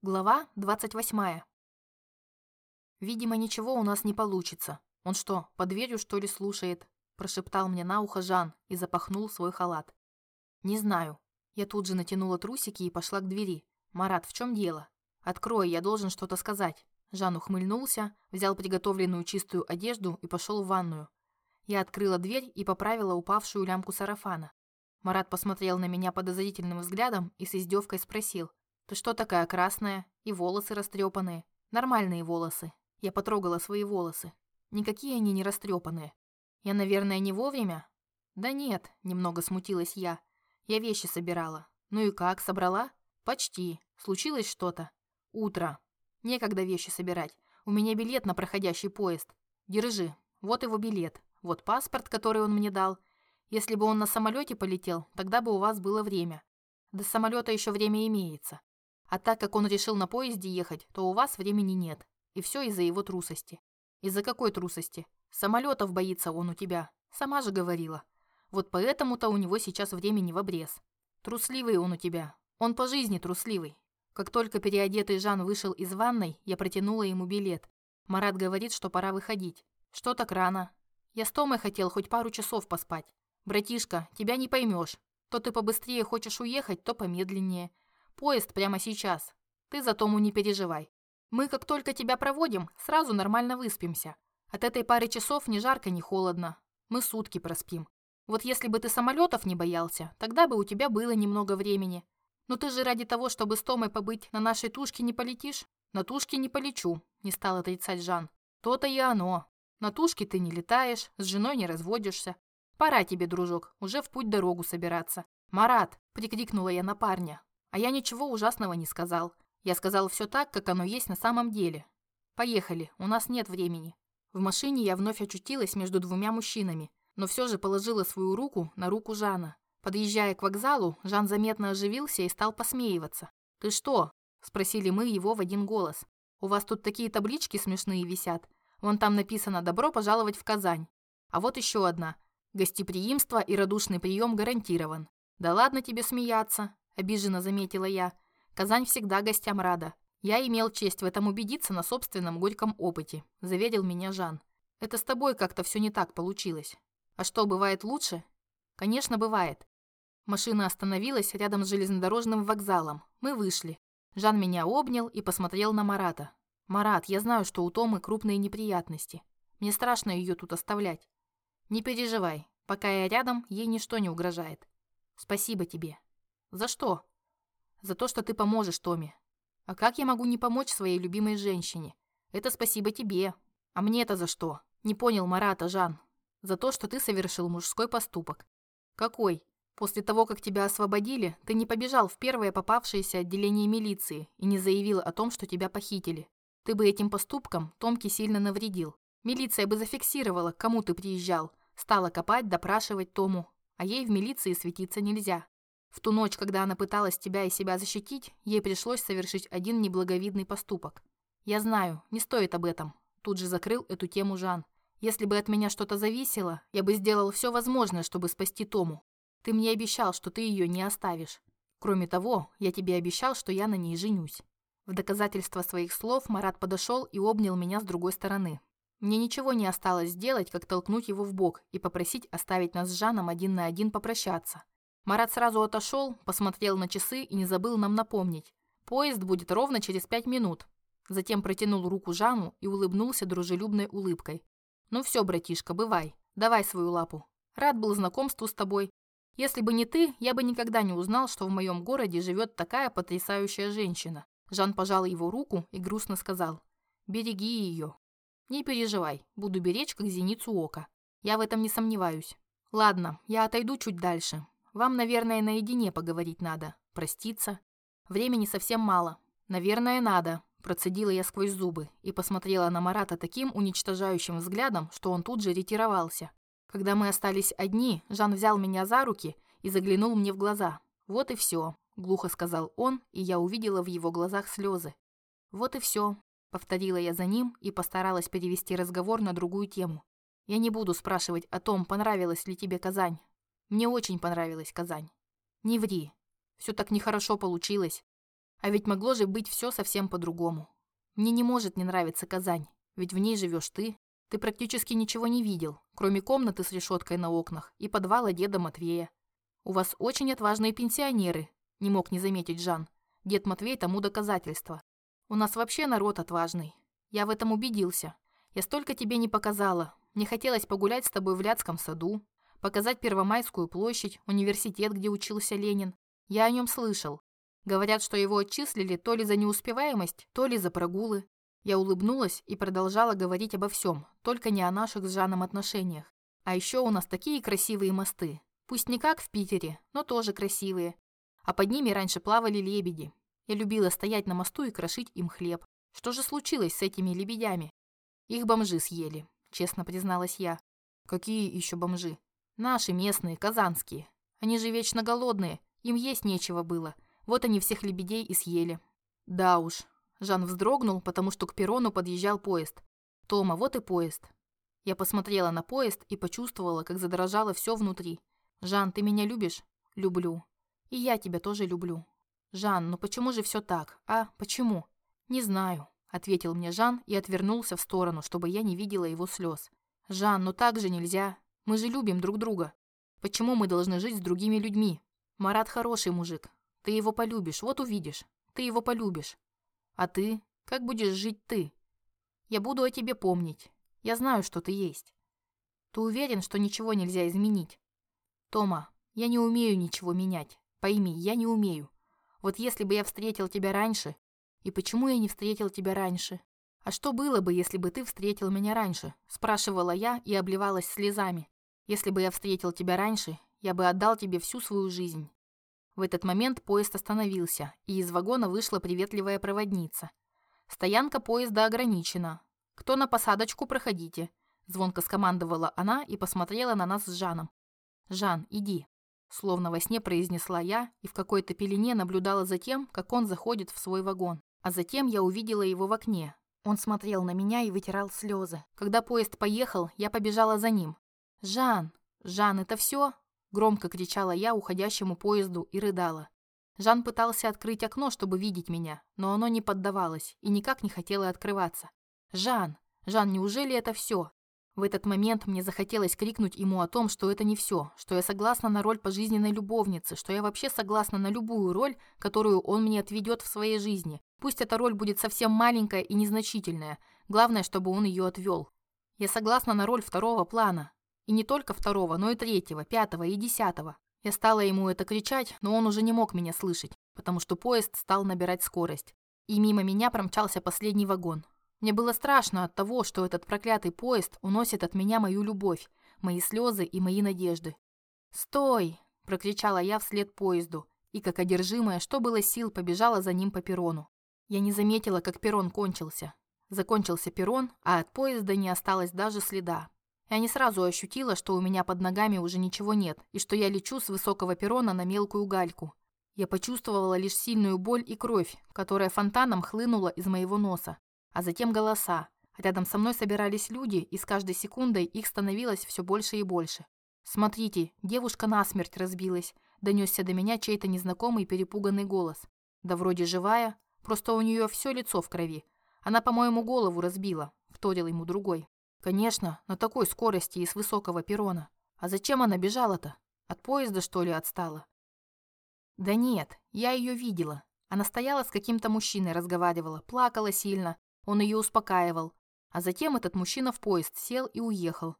Глава 28. Видимо, ничего у нас не получится. Он что, под дверью что ли слушает? Прошептал мне на ухо Жан и запахнул свой халат. Не знаю. Я тут же натянула трусики и пошла к двери. Марат, в чем дело? Открой, я должен что-то сказать. Жан ухмыльнулся, взял приготовленную чистую одежду и пошел в ванную. Я открыла дверь и поправила упавшую лямку сарафана. Марат посмотрел на меня подозрительным взглядом и с издевкой спросил: ты что такая красная? И волосы растрепанные. Нормальные волосы. Я потрогала свои волосы. Никакие они не растрепанные. Я, наверное, не вовремя? Да нет, немного смутилась я. Я вещи собирала. Ну и как, собрала? Почти. Случилось что-то? Утро. Некогда вещи собирать. У меня билет на проходящий поезд. Держи. Вот его билет. Вот паспорт, который он мне дал. Если бы он на самолете полетел, тогда бы у вас было время. До самолета еще время имеется. А так как он решил на поезде ехать, то у вас времени нет. И все из-за его трусости. Из-за какой трусости? Самолетов боится он у тебя. Сама же говорила. Вот поэтому-то у него сейчас времени в обрез. Трусливый он у тебя. Он по жизни трусливый. Как только переодетый Жан вышел из ванной, я протянула ему билет. Марат говорит, что пора выходить. Что так рано? Я с Томой хотел хоть пару часов поспать. Братишка, тебя не поймешь. То ты побыстрее хочешь уехать, то помедленнее. Поезд прямо сейчас. Ты за Тому не переживай. Мы, как только тебя проводим, сразу нормально выспимся. От этой пары часов ни жарко, ни холодно. Мы сутки проспим. Вот если бы ты самолетов не боялся, тогда бы у тебя было немного времени. Но ты же ради того, чтобы с Томой побыть на нашей тушке не полетишь? На тушке не полечу, не стал отрицать Жан. То-то и оно. На тушке ты не летаешь, с женой не разводишься. Пора тебе, дружок, уже в путь дорогу собираться. Марат, прикрикнула я на парня. А я ничего ужасного не сказал. Я сказал все так, как оно есть на самом деле. Поехали, у нас нет времени. В машине я вновь очутилась между двумя мужчинами, но все же положила свою руку на руку Жана. Подъезжая к вокзалу, Жан заметно оживился и стал посмеиваться. «Ты что?» – спросили мы его в один голос. «У вас тут такие таблички смешные висят. Вон там написано «Добро пожаловать в Казань». А вот еще одна. Гостеприимство и радушный прием гарантирован. Да ладно тебе смеяться обиженно заметила я. Казань всегда гостям рада. Я имел честь в этом убедиться на собственном горьком опыте, заверил меня Жан. Это с тобой как-то все не так получилось. А что, бывает лучше? Конечно, бывает. Машина остановилась рядом с железнодорожным вокзалом. Мы вышли. Жан меня обнял и посмотрел на Марата. «Марат, я знаю, что у Томы крупные неприятности. Мне страшно ее тут оставлять. Не переживай, пока я рядом, ей ничто не угрожает. Спасибо тебе». За что? За то, что ты поможешь Томе. А как я могу не помочь своей любимой женщине? Это спасибо тебе. А мне это за что? Не понял Марата, Жан. За то, что ты совершил мужской поступок. Какой? После того, как тебя освободили, ты не побежал в первое попавшееся отделение милиции и не заявил о том, что тебя похитили. Ты бы этим поступком Томке сильно навредил. Милиция бы зафиксировала, к кому ты приезжал, стала копать, допрашивать Тому, а ей в милиции светиться нельзя. В ту ночь, когда она пыталась тебя и себя защитить, ей пришлось совершить один неблаговидный поступок. Я знаю, не стоит об этом. Тут же закрыл эту тему Жан. Если бы от меня что-то зависело, я бы сделал все возможное, чтобы спасти Тому. Ты мне обещал, что ты ее не оставишь. Кроме того, я тебе обещал, что я на ней женюсь. В доказательство своих слов Марат подошел и обнял меня с другой стороны. Мне ничего не осталось сделать, как толкнуть его в бок и попросить оставить нас с Жаном один на один попрощаться. Марат сразу отошел, посмотрел на часы и не забыл нам напомнить. Поезд будет ровно через пять минут. Затем протянул руку Жану и улыбнулся дружелюбной улыбкой. «Ну все, братишка, бывай. Давай свою лапу. Рад был знакомству с тобой. Если бы не ты, я бы никогда не узнал, что в моем городе живет такая потрясающая женщина». Жан пожал его руку и грустно сказал. «Береги ее. Не переживай, буду беречь, как зеницу ока. Я в этом не сомневаюсь. Ладно, я отойду чуть дальше. Вам, наверное, наедине поговорить надо, проститься. Времени совсем мало. Наверное, надо, процедила я сквозь зубы и посмотрела на Марата таким уничтожающим взглядом, что он тут же ретировался. Когда мы остались одни, Жан взял меня за руки и заглянул мне в глаза. Вот и все, глухо сказал он, и я увидела в его глазах слезы. Вот и все, повторила я за ним и постаралась перевести разговор на другую тему. Я не буду спрашивать о том, понравилась ли тебе Казань. Мне очень понравилась Казань. Не ври. Все так нехорошо получилось. А ведь могло же быть все совсем по-другому. Мне не может не нравиться Казань, ведь в ней живешь ты. Ты практически ничего не видел, кроме комнаты с решеткой на окнах и подвала деда Матвея. У вас очень отважные пенсионеры, не мог не заметить Жан. Дед Матвей тому доказательство. У нас вообще народ отважный. Я в этом убедился. Я столько тебе не показала. Мне хотелось погулять с тобой в Ляцком саду, показать Первомайскую площадь, университет, где учился Ленин. Я о нем слышал. Говорят, что его отчислили то ли за неуспеваемость, то ли за прогулы. Я улыбнулась и продолжала говорить обо всем, только не о наших с Жаном отношениях. А еще у нас такие красивые мосты. Пусть не как в Питере, но тоже красивые. А под ними раньше плавали лебеди. Я любила стоять на мосту и крошить им хлеб. Что же случилось с этими лебедями? Их бомжи съели, честно призналась я. Какие еще бомжи? Наши местные, казанские. Они же вечно голодные, им есть нечего было. Вот они всех лебедей и съели. Да уж. Жан вздрогнул, потому что к перрону подъезжал поезд. Тома, вот и поезд. Я посмотрела на поезд и почувствовала, как задрожало все внутри. Жан, ты меня любишь? Люблю. И я тебя тоже люблю. Жан, ну почему же все так? А, почему? Не знаю, ответил мне Жан и отвернулся в сторону, чтобы я не видела его слез. Жан, ну так же нельзя. Мы же любим друг друга. Почему мы должны жить с другими людьми? Марат хороший мужик. Ты его полюбишь, вот увидишь. Ты его полюбишь. А ты? Как будешь жить ты? Я буду о тебе помнить. Я знаю, что ты есть. Ты уверен, что ничего нельзя изменить? Тома, я не умею ничего менять. Пойми, я не умею. Вот если бы я встретил тебя раньше... И почему я не встретил тебя раньше? А что было бы, если бы ты встретил меня раньше? Спрашивала я и обливалась слезами. Если бы я встретил тебя раньше, я бы отдал тебе всю свою жизнь. В этот момент поезд остановился, и из вагона вышла приветливая проводница. Стоянка поезда ограничена. Кто на посадочку, проходите. Звонко скомандовала она и посмотрела на нас с Жаном. «Жан, иди», Словно во сне произнесла я и в какой-то пелене наблюдала за тем, как он заходит в свой вагон. А затем я увидела его в окне. Он смотрел на меня и вытирал слезы. Когда поезд поехал, я побежала за ним. «Жан! Жан, это все?» Громко кричала я уходящему поезду и рыдала. Жан пытался открыть окно, чтобы видеть меня, но оно не поддавалось и никак не хотело открываться. «Жан! Жан, неужели это все? В этот момент мне захотелось крикнуть ему о том, что это не все, что я согласна на роль пожизненной любовницы, что я вообще согласна на любую роль, которую он мне отведет в своей жизни. Пусть эта роль будет совсем маленькая и незначительная, главное, чтобы он ее отвел. Я согласна на роль второго плана. И не только второго, но и третьего, пятого и десятого. Я стала ему это кричать, но он уже не мог меня слышать, потому что поезд стал набирать скорость. И мимо меня промчался последний вагон. Мне было страшно от того, что этот проклятый поезд уносит от меня мою любовь, мои слезы и мои надежды. «Стой!» – прокричала я вслед поезду, и, как одержимая, что было сил, побежала за ним по перрону. Я не заметила, как перрон кончился. Закончился перрон, а от поезда не осталось даже следа. Я не сразу ощутила, что у меня под ногами уже ничего нет, и что я лечу с высокого перрона на мелкую гальку. Я почувствовала лишь сильную боль и кровь, которая фонтаном хлынула из моего носа а затем голоса. Рядом со мной собирались люди, и с каждой секундой их становилось все больше и больше. «Смотрите, девушка насмерть разбилась», – донесся до меня чей-то незнакомый перепуганный голос. «Да вроде живая, просто у нее все лицо в крови. Она, по-моему, голову разбила», – вторил ему другой. «Конечно, на такой скорости и с высокого перрона. А зачем она бежала-то? От поезда, что ли, отстала?» «Да нет, я ее видела. Она стояла с каким-то мужчиной, разговаривала, плакала сильно, он ее успокаивал. А затем этот мужчина в поезд сел и уехал.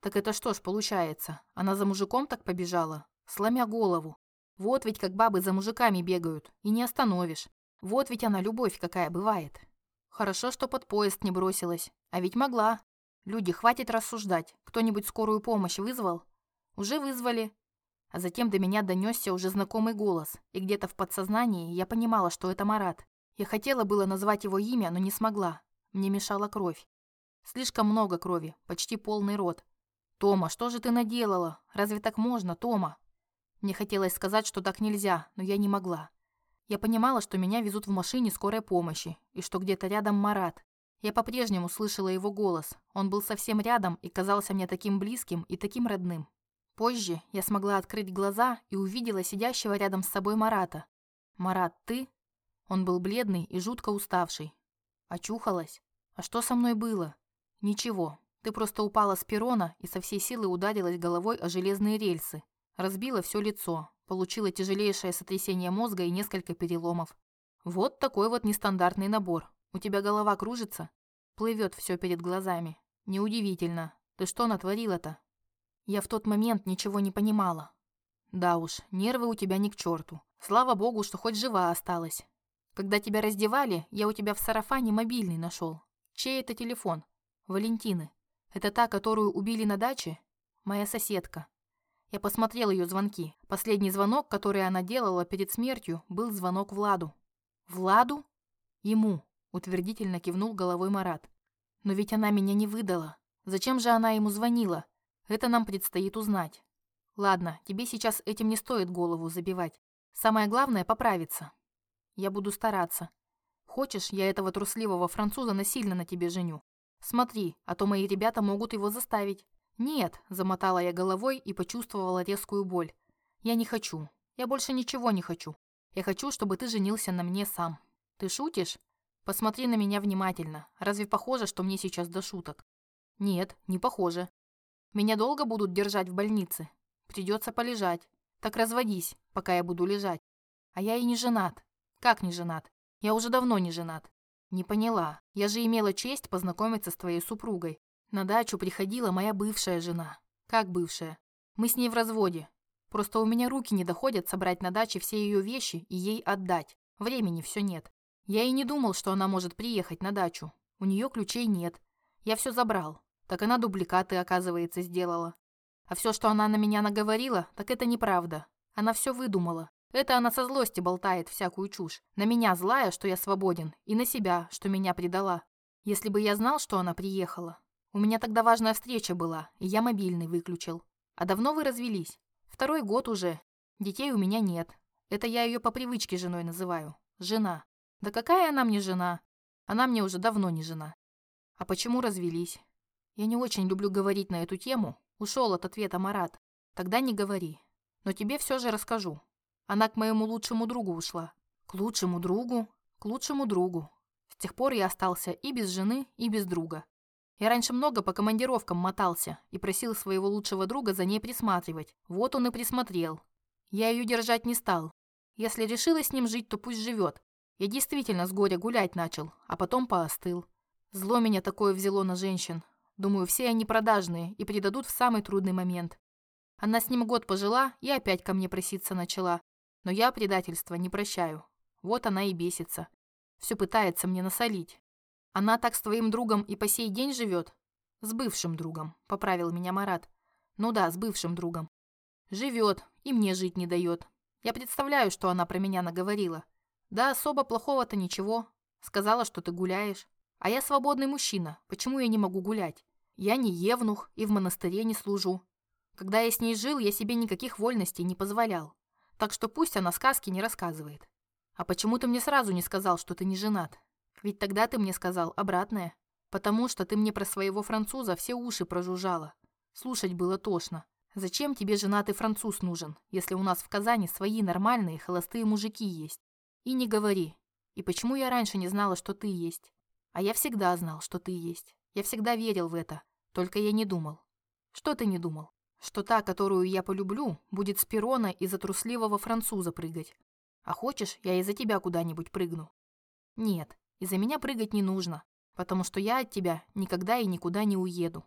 Так это что ж получается? Она за мужиком так побежала? Сломя голову. Вот ведь как бабы за мужиками бегают. И не остановишь. Вот ведь она любовь какая бывает. Хорошо, что под поезд не бросилась. А ведь могла. Люди, хватит рассуждать. Кто-нибудь скорую помощь вызвал? Уже вызвали. А затем до меня донесся уже знакомый голос. И где-то в подсознании я понимала, что это Марат. Я хотела было назвать его имя, но не смогла. Мне мешала кровь. Слишком много крови, почти полный рот. «Тома, что же ты наделала? Разве так можно, Тома?» Мне хотелось сказать, что так нельзя, но я не могла. Я понимала, что меня везут в машине скорой помощи, и что где-то рядом Марат. Я по-прежнему слышала его голос. Он был совсем рядом и казался мне таким близким и таким родным. Позже я смогла открыть глаза и увидела сидящего рядом с собой Марата. «Марат, ты?» Он был бледный и жутко уставший. Очухалась? А что со мной было? Ничего. Ты просто упала с перона и со всей силы ударилась головой о железные рельсы. Разбила все лицо. Получила тяжелейшее сотрясение мозга и несколько переломов. Вот такой вот нестандартный набор. У тебя голова кружится? Плывет все перед глазами. Неудивительно. Ты что натворила-то? Я в тот момент ничего не понимала. Да уж, нервы у тебя ни к черту. Слава богу, что хоть жива осталась. Когда тебя раздевали, я у тебя в сарафане мобильный нашел. Чей это телефон? Валентины. Это та, которую убили на даче? Моя соседка. Я посмотрел ее звонки. Последний звонок, который она делала перед смертью, был звонок Владу. Владу? Ему, утвердительно кивнул головой Марат. Но ведь она меня не выдала. Зачем же она ему звонила? Это нам предстоит узнать. Ладно, тебе сейчас этим не стоит голову забивать. Самое главное поправиться. Я буду стараться. Хочешь, я этого трусливого француза насильно на тебе женю? Смотри, а то мои ребята могут его заставить. Нет, замотала я головой и почувствовала резкую боль. Я не хочу. Я больше ничего не хочу. Я хочу, чтобы ты женился на мне сам. Ты шутишь? Посмотри на меня внимательно. Разве похоже, что мне сейчас до шуток? Нет, не похоже. Меня долго будут держать в больнице. Придется полежать. Так разводись, пока я буду лежать. А я и не женат. Как не женат? Я уже давно не женат. Не поняла. Я же имела честь познакомиться с твоей супругой. На дачу приходила моя бывшая жена. Как бывшая? Мы с ней в разводе. Просто у меня руки не доходят собрать на даче все ее вещи и ей отдать. Времени все нет. Я и не думал, что она может приехать на дачу. У нее ключей нет. Я все забрал. Так она дубликаты, оказывается, сделала. А все, что она на меня наговорила, так это неправда. Она все выдумала. Это она со злости болтает всякую чушь. На меня злая, что я свободен, и на себя, что меня предала. Если бы я знал, что она приехала. У меня тогда важная встреча была, и я мобильный выключил. А давно вы развелись? Второй год уже. Детей у меня нет. Это я ее по привычке женой называю. Жена. Да какая она мне жена? Она мне уже давно не жена. А почему развелись? Я не очень люблю говорить на эту тему. Ушел от ответа Марат. Тогда не говори. Но тебе все же расскажу. Она к моему лучшему другу ушла. К лучшему другу? К лучшему другу. С тех пор я остался и без жены, и без друга. Я раньше много по командировкам мотался и просил своего лучшего друга за ней присматривать. Вот он и присмотрел. Я ее держать не стал. Если решила с ним жить, то пусть живет. Я действительно с горя гулять начал, а потом поостыл. Зло меня такое взяло на женщин. Думаю, все они продажные и предадут в самый трудный момент. Она с ним год пожила и опять ко мне проситься начала. Но я предательства не прощаю. Вот она и бесится. Все пытается мне насолить. Она так с твоим другом и по сей день живет? С бывшим другом, поправил меня Марат. Ну да, с бывшим другом. Живет и мне жить не дает. Я представляю, что она про меня наговорила. Да особо плохого-то ничего. Сказала, что ты гуляешь. А я свободный мужчина, почему я не могу гулять? Я не евнух и в монастыре не служу. Когда я с ней жил, я себе никаких вольностей не позволял. Так что пусть она сказки не рассказывает. А почему ты мне сразу не сказал, что ты не женат? Ведь тогда ты мне сказал обратное. Потому что ты мне про своего француза все уши прожужжала. Слушать было тошно. Зачем тебе женатый француз нужен, если у нас в Казани свои нормальные холостые мужики есть? И не говори. И почему я раньше не знала, что ты есть? А я всегда знал, что ты есть. Я всегда верил в это. Только я не думал. Что ты не думал? Что та, которую я полюблю, будет с перона из-за трусливого француза прыгать. А хочешь, я из-за тебя куда-нибудь прыгну? Нет, из-за меня прыгать не нужно, потому что я от тебя никогда и никуда не уеду.